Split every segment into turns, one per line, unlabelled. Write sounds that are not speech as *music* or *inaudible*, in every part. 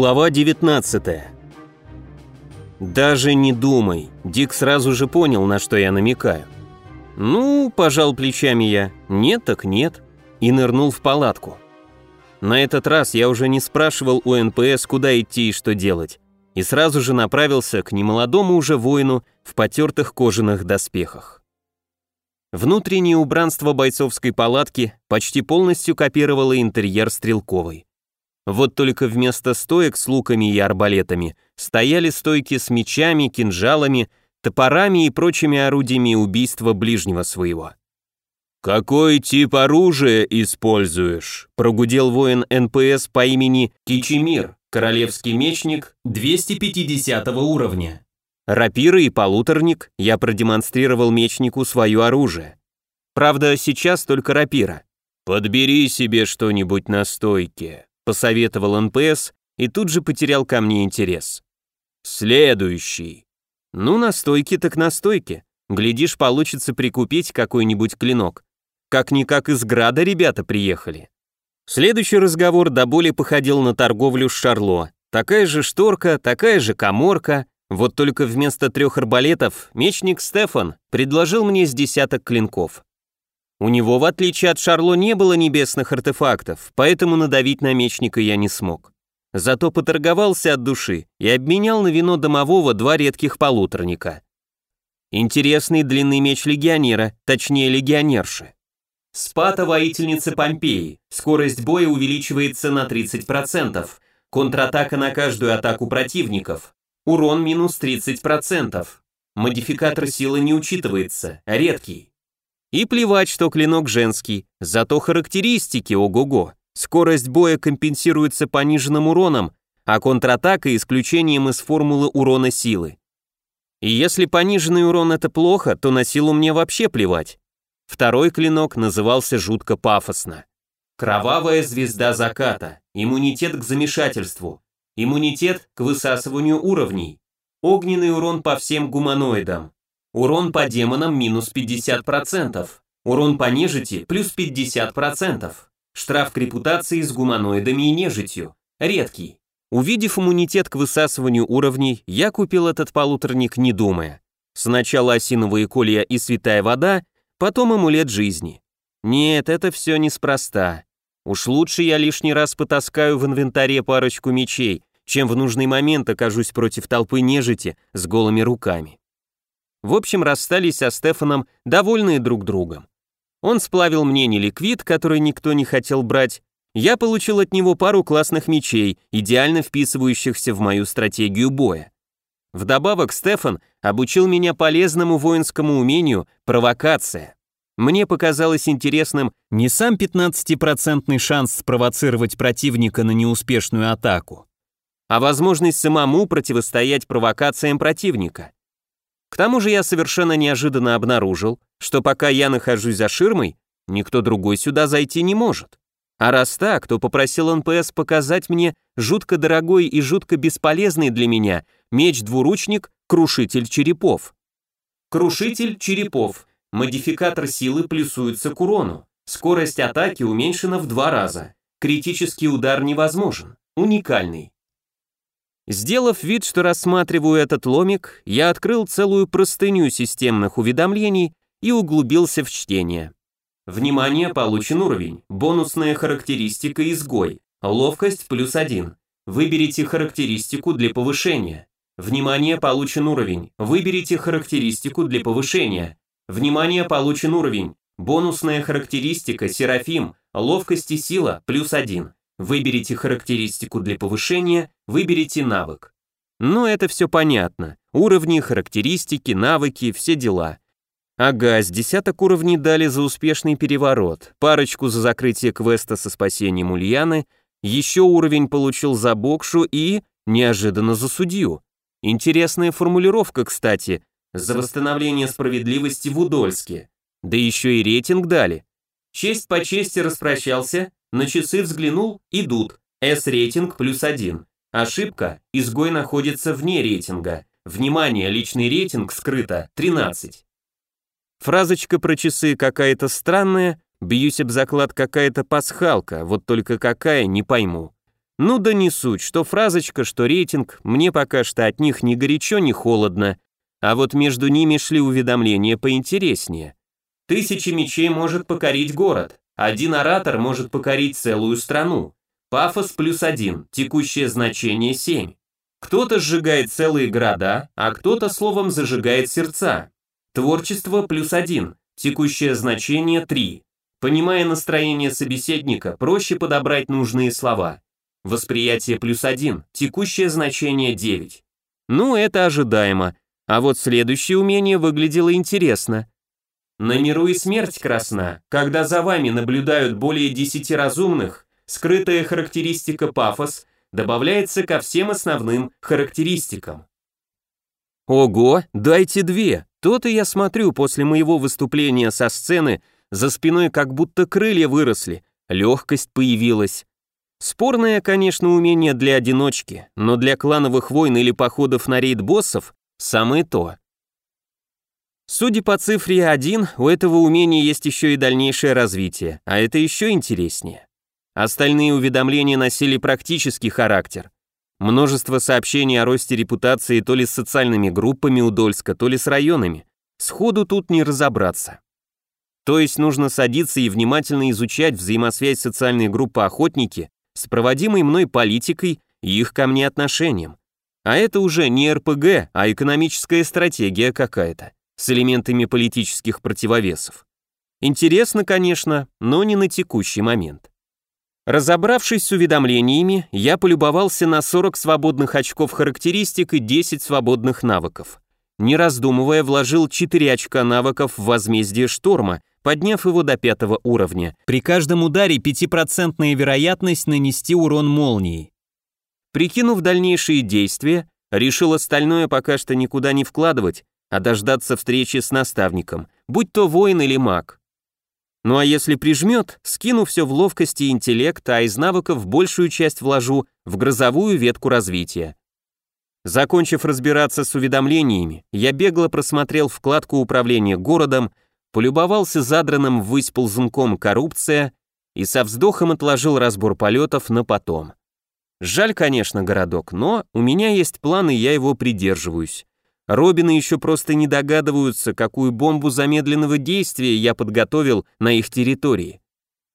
Глава 19 Даже не думай, Дик сразу же понял, на что я намекаю. Ну, пожал плечами я, нет так нет, и нырнул в палатку. На этот раз я уже не спрашивал у НПС, куда идти и что делать, и сразу же направился к немолодому уже воину в потертых кожаных доспехах. Внутреннее убранство бойцовской палатки почти полностью копировало интерьер стрелковой. Вот только вместо стоек с луками и арбалетами стояли стойки с мечами, кинжалами, топорами и прочими орудиями убийства ближнего своего. «Какой тип оружия используешь?» – прогудел воин НПС по имени Кичимир, королевский мечник 250 уровня. Рапира и полуторник я продемонстрировал мечнику свое оружие. Правда, сейчас только рапира. «Подбери себе что-нибудь на стойке», – посоветовал НПС и тут же потерял ко мне интерес. «Следующий». «Ну, на стойке так на стойке. Глядишь, получится прикупить какой-нибудь клинок. Как-никак из Града ребята приехали. Следующий разговор до боли походил на торговлю с Шарло. Такая же шторка, такая же коморка, вот только вместо трех арбалетов мечник Стефан предложил мне с десяток клинков. У него, в отличие от Шарло, не было небесных артефактов, поэтому надавить на мечника я не смог. Зато поторговался от души и обменял на вино домового два редких полуторника. Интересный длинный меч легионера, точнее легионерши. Спата воительницы Помпеи. Скорость боя увеличивается на 30%. Контратака на каждую атаку противников. Урон минус 30%. Модификатор силы не учитывается, редкий. И плевать, что клинок женский, зато характеристики ого-го. Скорость боя компенсируется пониженным уроном, а контратака исключением из формулы урона силы. И если пониженный урон это плохо, то на силу мне вообще плевать. Второй клинок назывался жутко пафосно. Кровавая звезда заката, иммунитет к замешательству, иммунитет к высасыванию уровней, огненный урон по всем гуманоидам, урон по демонам минус 50%, урон по нежити плюс 50%, штраф к репутации с гуманоидами и нежитью, редкий. Увидев иммунитет к высасыванию уровней, я купил этот полуторник не думая. Сначала осиновые колья и святая вода, потом амулет жизни. Нет, это все неспроста. Уж лучше я лишний раз потаскаю в инвентаре парочку мечей, чем в нужный момент окажусь против толпы нежити с голыми руками. В общем, расстались со Стефаном, довольные друг другом. Он сплавил мне неликвид, который никто не хотел брать, я получил от него пару классных мечей, идеально вписывающихся в мою стратегию боя. Вдобавок Стефан обучил меня полезному воинскому умению провокация. Мне показалось интересным не сам 15% шанс спровоцировать противника на неуспешную атаку, а возможность самому противостоять провокациям противника. К тому же я совершенно неожиданно обнаружил, что пока я нахожусь за ширмой, никто другой сюда зайти не может. А раз так, то попросил НПС показать мне жутко дорогой и жутко бесполезный для меня меч-двуручник Крушитель черепов. Крушитель черепов. Модификатор силы плюсуется к урону. Скорость атаки уменьшена в два раза. Критический удар невозможен. Уникальный. Сделав вид, что рассматриваю этот ломик, я открыл целую простыню системных уведомлений и углубился в чтение. Внимание, получен уровень. Бонусная характеристика изгой. Ловкость плюс один. Выберите характеристику для повышения. Внимание, получен уровень. Выберите характеристику для повышения. Внимание, получен уровень. Бонусная характеристика Серафим. Ловкость и сила плюс один. Выберите характеристику для повышения, выберите навык. Ну, это все понятно. Уровни, характеристики, навыки, все дела. Ага, с десяток уровней дали за успешный переворот, парочку за закрытие квеста со спасением Ульяны, еще уровень получил за Бокшу и, неожиданно, за судью. Интересная формулировка, кстати, за восстановление справедливости в Удольске. Да еще и рейтинг дали. Честь по чести распрощался, на часы взглянул, идут. С-рейтинг плюс один. Ошибка, изгой находится вне рейтинга. Внимание, личный рейтинг скрыто, 13. Фразочка про часы какая-то странная, бьюсь об заклад какая-то пасхалка, вот только какая, не пойму. Ну да не суть, что фразочка, что рейтинг, мне пока что от них ни горячо, ни холодно, а вот между ними шли уведомления поинтереснее. Тысячи мечей может покорить город, один оратор может покорить целую страну. Пафос плюс один, текущее значение 7. Кто-то сжигает целые города, а кто-то словом зажигает сердца. Творчество плюс один, текущее значение 3. Понимая настроение собеседника, проще подобрать нужные слова. Восприятие плюс один, текущее значение 9. Ну, это ожидаемо. А вот следующее умение выглядело интересно. На миру и смерть красна, когда за вами наблюдают более 10 разумных, скрытая характеристика пафос добавляется ко всем основным характеристикам. Ого, дайте две. То-то я смотрю после моего выступления со сцены, за спиной как будто крылья выросли, легкость появилась. Спорное, конечно, умение для одиночки, но для клановых войн или походов на рейд боссов самое то. Судя по цифре 1, у этого умения есть еще и дальнейшее развитие, а это еще интереснее. Остальные уведомления носили практический характер. Множество сообщений о росте репутации то ли с социальными группами Удольска, то ли с районами. Сходу тут не разобраться. То есть нужно садиться и внимательно изучать взаимосвязь социальной группы охотники с проводимой мной политикой и их ко мне отношением. А это уже не РПГ, а экономическая стратегия какая-то с элементами политических противовесов. Интересно, конечно, но не на текущий момент. Разобравшись с уведомлениями, я полюбовался на 40 свободных очков характеристик и 10 свободных навыков. Не раздумывая, вложил 4 очка навыков в возмездие шторма, подняв его до пятого уровня. При каждом ударе 5% вероятность нанести урон молнией. Прикинув дальнейшие действия, решил остальное пока что никуда не вкладывать, а дождаться встречи с наставником, будь то воин или маг. Ну а если прижмет, скину все в ловкости и интеллект, а из навыков большую часть вложу в грозовую ветку развития. Закончив разбираться с уведомлениями, я бегло просмотрел вкладку управления городом, полюбовался задранным ввысь ползунком коррупция и со вздохом отложил разбор полетов на потом. Жаль, конечно, городок, но у меня есть план, и я его придерживаюсь. Робины еще просто не догадываются, какую бомбу замедленного действия я подготовил на их территории.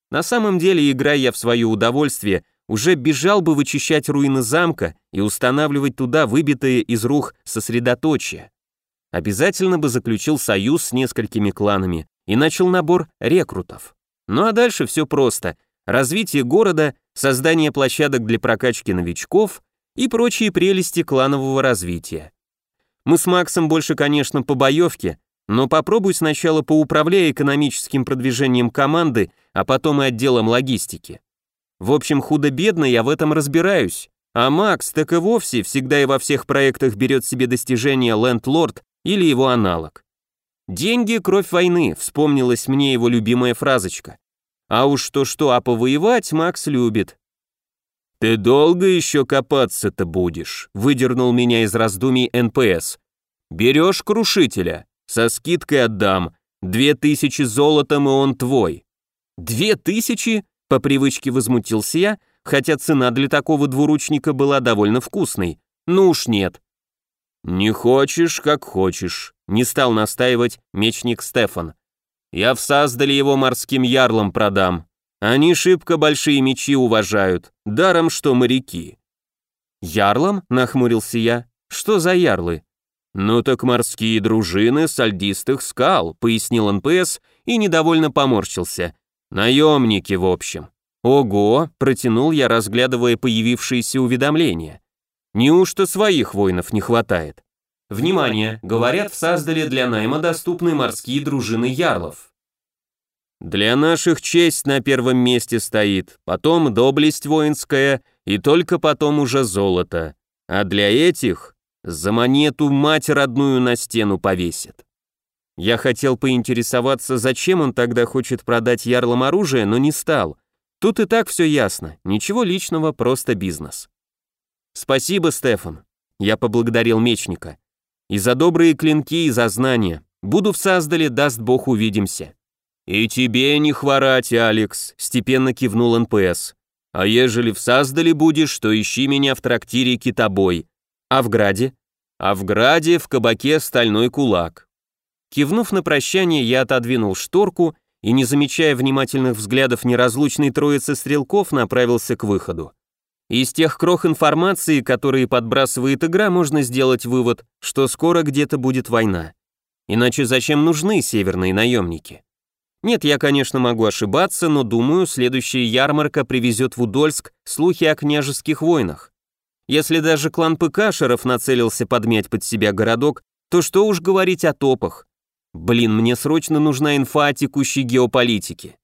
На самом деле, играя в свое удовольствие, уже бежал бы вычищать руины замка и устанавливать туда выбитые из рук сосредоточие. Обязательно бы заключил союз с несколькими кланами и начал набор рекрутов. Ну а дальше все просто. Развитие города, создание площадок для прокачки новичков и прочие прелести кланового развития. Мы с Максом больше, конечно, по боевке, но попробуй сначала поуправляй экономическим продвижением команды, а потом и отделом логистики. В общем, худо-бедно я в этом разбираюсь, а Макс так и вовсе всегда и во всех проектах берет себе достижение лендлорд или его аналог. «Деньги – кровь войны», вспомнилась мне его любимая фразочка. А уж что-что, а повоевать Макс любит. «Ты долго еще копаться-то будешь?» — выдернул меня из раздумий НПС. «Берешь крушителя, со скидкой отдам, две тысячи золотом, и он твой». «Две тысячи?» — по привычке возмутился я, хотя цена для такого двуручника была довольно вкусной. «Ну уж нет». «Не хочешь, как хочешь», — не стал настаивать мечник Стефан. «Я в Саздале его морским ярлам продам, они шибко большие мечи уважают, даром что моряки». «Ярлам?» — нахмурился я. «Что за ярлы?» «Ну так морские дружины сальдистых скал», — пояснил НПС и недовольно поморщился. «Наемники, в общем». «Ого!» — протянул я, разглядывая появившиеся уведомления. «Неужто своих воинов не хватает?» «Внимание! Говорят, в Саздале для найма доступны морские дружины ярлов. Для наших честь на первом месте стоит, потом доблесть воинская и только потом уже золото. А для этих за монету мать родную на стену повесит. Я хотел поинтересоваться, зачем он тогда хочет продать ярлам оружие, но не стал. Тут и так все ясно, ничего личного, просто бизнес. Спасибо, Стефан. Я поблагодарил мечника. И за добрые клинки, и за знания. Буду в Саздале, даст бог, увидимся. «И тебе не хворать, Алекс», — степенно кивнул НПС. А ежели в Саздале будешь, то ищи меня в трактире Китобой. А в Граде? А в Граде в кабаке Стальной Кулак. Кивнув на прощание, я отодвинул шторку и, не замечая внимательных взглядов неразлучной троицы стрелков, направился к выходу. Из тех крох информации, которые подбрасывает игра, можно сделать вывод, что скоро где-то будет война. Иначе зачем нужны северные наемники? Нет, я, конечно, могу ошибаться, но думаю, следующая ярмарка привезет в Удольск слухи о княжеских войнах. Если даже клан Пыкашеров нацелился подмять под себя городок, то что уж говорить о топах. Блин, мне срочно нужна инфа о текущей геополитике.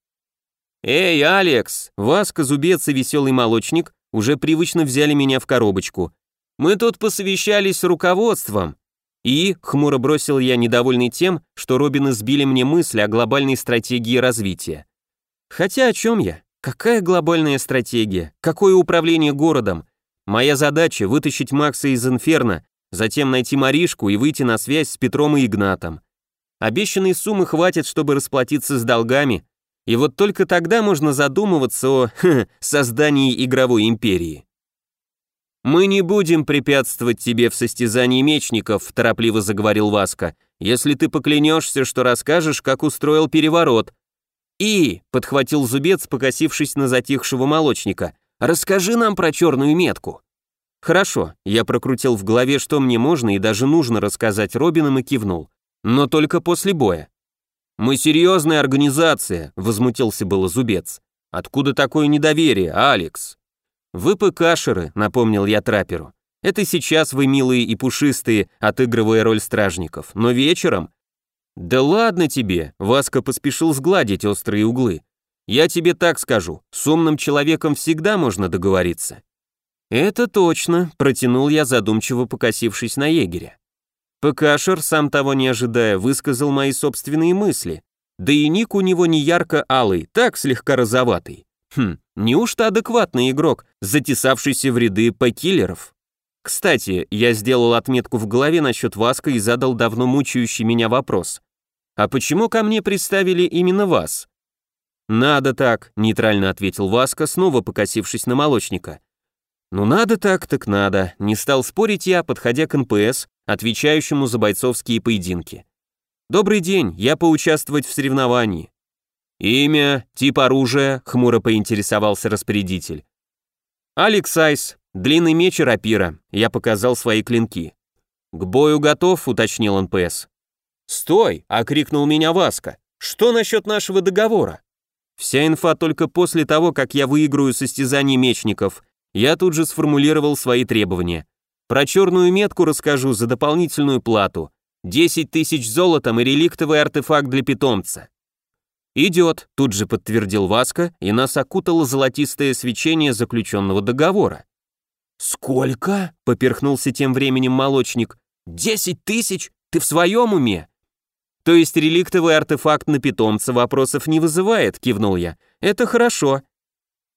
«Эй, Алекс!» Васка, Зубец и Веселый Молочник уже привычно взяли меня в коробочку. «Мы тут посовещались с руководством. И, хмуро бросил я, недовольный тем, что Робины сбили мне мысль о глобальной стратегии развития. Хотя о чем я? Какая глобальная стратегия? Какое управление городом? Моя задача — вытащить Макса из Инферно, затем найти Маришку и выйти на связь с Петром и Игнатом. Обещанной суммы хватит, чтобы расплатиться с долгами, и вот только тогда можно задумываться о *laughs* хм, создании игровой империи. «Мы не будем препятствовать тебе в состязании мечников», торопливо заговорил Васка, «если ты поклянешься, что расскажешь, как устроил переворот». «И», — подхватил зубец, покосившись на затихшего молочника, «расскажи нам про черную метку». «Хорошо», — я прокрутил в голове, что мне можно и даже нужно рассказать Робинам и кивнул. «Но только после боя». «Мы серьезная организация», — возмутился было зубец. «Откуда такое недоверие, Алекс?» «Вы ПКшеры», — напомнил я трапперу. «Это сейчас вы милые и пушистые, отыгрывая роль стражников, но вечером...» «Да ладно тебе», — Васка поспешил сгладить острые углы. «Я тебе так скажу, с умным человеком всегда можно договориться». «Это точно», — протянул я, задумчиво покосившись на егеря. ПКшер, сам того не ожидая, высказал мои собственные мысли. Да и ник у него не ярко-алый, так слегка розоватый. Хм, неужто адекватный игрок, затесавшийся в ряды покиллеров? Кстати, я сделал отметку в голове насчет Васка и задал давно мучающий меня вопрос. А почему ко мне представили именно вас? Надо так, нейтрально ответил Васка, снова покосившись на молочника. Ну надо так, так надо, не стал спорить я, подходя к НПС, отвечающему за бойцовские поединки. Добрый день, я поучаствовать в соревновании. «Имя, тип оружия», — хмуро поинтересовался распорядитель. «Алекс Айс, длинный меч и рапира», — я показал свои клинки. «К бою готов», — уточнил НПС. «Стой!» — окрикнул меня Васка. «Что насчет нашего договора?» Вся инфа только после того, как я выиграю состязание мечников. Я тут же сформулировал свои требования. Про черную метку расскажу за дополнительную плату. 10 тысяч золотом и реликтовый артефакт для питомца. «Идет», — тут же подтвердил Васка, и нас окутало золотистое свечение заключенного договора. «Сколько?» — поперхнулся тем временем молочник. «Десять тысяч? Ты в своем уме?» «То есть реликтовый артефакт на питомца вопросов не вызывает», — кивнул я. «Это хорошо».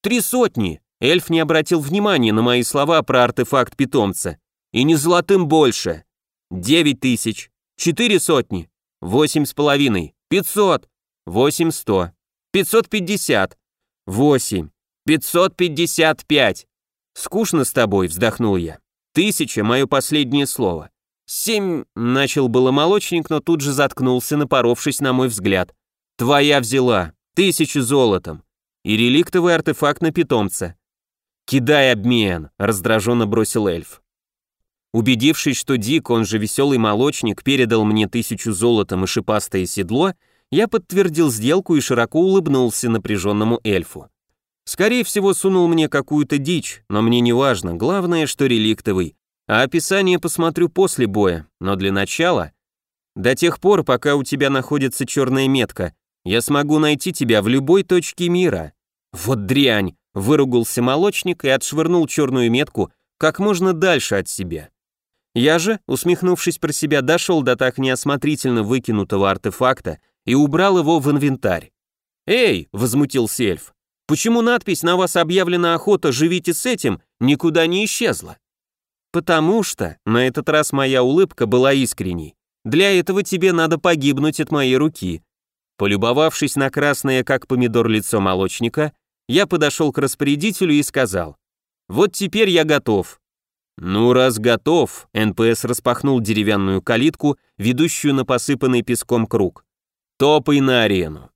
«Три сотни!» Эльф не обратил внимания на мои слова про артефакт питомца. «И не золотым больше». «Девять тысяч». «Четыре сотни». «Восемь с половиной». «Пятьсот». Восемь сто. Пятьсот пятьдесят. Восемь. Пятьсот пятьдесят пять. Скучно с тобой, вздохнул я. Тысяча — мое последнее слово. Семь... Начал было молочник, но тут же заткнулся, напоровшись на мой взгляд. Твоя взяла. Тысячу золотом. И реликтовый артефакт на питомца. «Кидай обмен», — раздраженно бросил эльф. Убедившись, что Дик, он же веселый молочник, передал мне тысячу золотом и шипастое седло, я подтвердил сделку и широко улыбнулся напряженному эльфу. Скорее всего, сунул мне какую-то дичь, но мне не важно, главное, что реликтовый. А описание посмотрю после боя, но для начала... До тех пор, пока у тебя находится черная метка, я смогу найти тебя в любой точке мира. Вот дрянь, выругался молочник и отшвырнул черную метку как можно дальше от себя. Я же, усмехнувшись про себя, дошел до так неосмотрительно выкинутого артефакта и убрал его в инвентарь. «Эй!» — возмутился эльф. «Почему надпись «На вас объявлена охота, живите с этим» никуда не исчезла?» «Потому что на этот раз моя улыбка была искренней. Для этого тебе надо погибнуть от моей руки». Полюбовавшись на красное, как помидор, лицо молочника, Я подошел к распорядителю и сказал, «Вот теперь я готов». «Ну, раз готов», НПС распахнул деревянную калитку, ведущую на посыпанный песком круг. «Топай на арену».